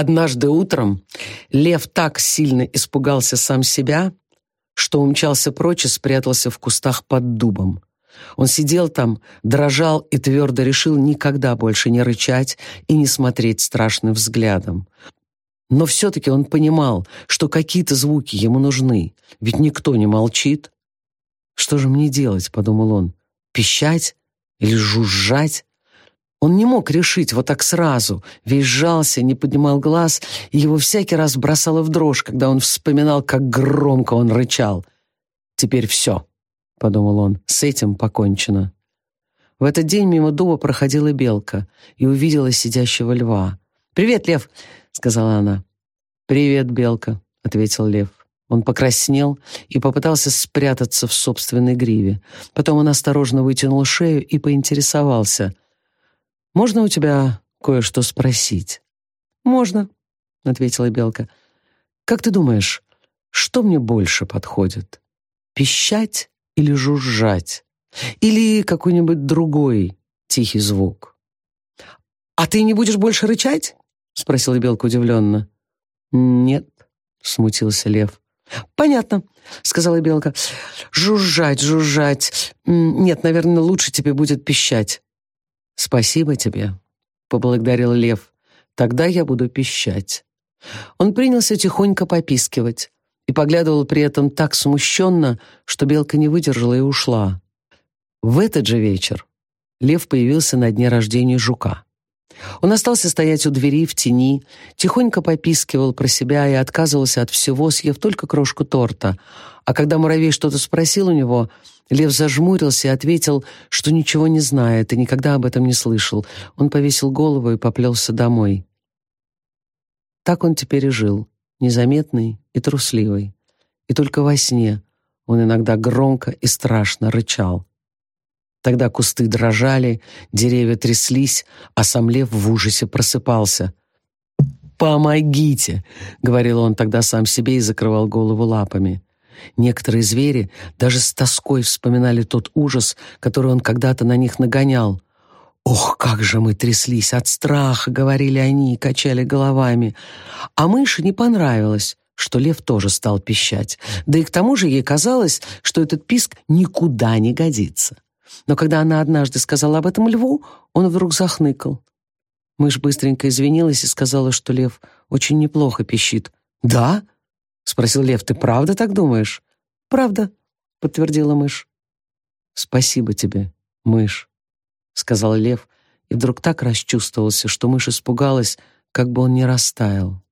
Однажды утром лев так сильно испугался сам себя, что умчался прочь и спрятался в кустах под дубом. Он сидел там, дрожал и твердо решил никогда больше не рычать и не смотреть страшным взглядом. Но все-таки он понимал, что какие-то звуки ему нужны, ведь никто не молчит. «Что же мне делать?» — подумал он. «Пищать или жужжать?» Он не мог решить вот так сразу, весь сжался, не поднимал глаз, и его всякий раз бросало в дрожь, когда он вспоминал, как громко он рычал. «Теперь все», — подумал он, — «с этим покончено». В этот день мимо дуба проходила белка и увидела сидящего льва. «Привет, лев!» — сказала она. «Привет, белка», — ответил лев. Он покраснел и попытался спрятаться в собственной гриве. Потом он осторожно вытянул шею и поинтересовался. «Можно у тебя кое-что спросить?» «Можно», — ответила белка. «Как ты думаешь, что мне больше подходит? Пищать или жужжать? Или какой-нибудь другой тихий звук?» «А ты не будешь больше рычать?» — спросила белка удивленно. «Нет», — смутился лев. «Понятно», — сказала белка. «Жужжать, жужжать. Нет, наверное, лучше тебе будет пищать». «Спасибо тебе», — поблагодарил лев. «Тогда я буду пищать». Он принялся тихонько попискивать и поглядывал при этом так смущенно, что белка не выдержала и ушла. В этот же вечер лев появился на дне рождения жука. Он остался стоять у двери в тени, тихонько попискивал про себя и отказывался от всего, съев только крошку торта. А когда муравей что-то спросил у него, лев зажмурился и ответил, что ничего не знает и никогда об этом не слышал. Он повесил голову и поплелся домой. Так он теперь и жил, незаметный и трусливый. И только во сне он иногда громко и страшно рычал. Тогда кусты дрожали, деревья тряслись, а сам лев в ужасе просыпался. «Помогите!» — говорил он тогда сам себе и закрывал голову лапами. Некоторые звери даже с тоской вспоминали тот ужас, который он когда-то на них нагонял. «Ох, как же мы тряслись от страха!» — говорили они и качали головами. А мыши не понравилось, что лев тоже стал пищать. Да и к тому же ей казалось, что этот писк никуда не годится. Но когда она однажды сказала об этом льву, он вдруг захныкал. Мышь быстренько извинилась и сказала, что лев очень неплохо пищит. «Да?» — спросил лев. «Ты правда так думаешь?» «Правда», — подтвердила мышь. «Спасибо тебе, мышь», — сказал лев, и вдруг так расчувствовался, что мышь испугалась, как бы он не растаял.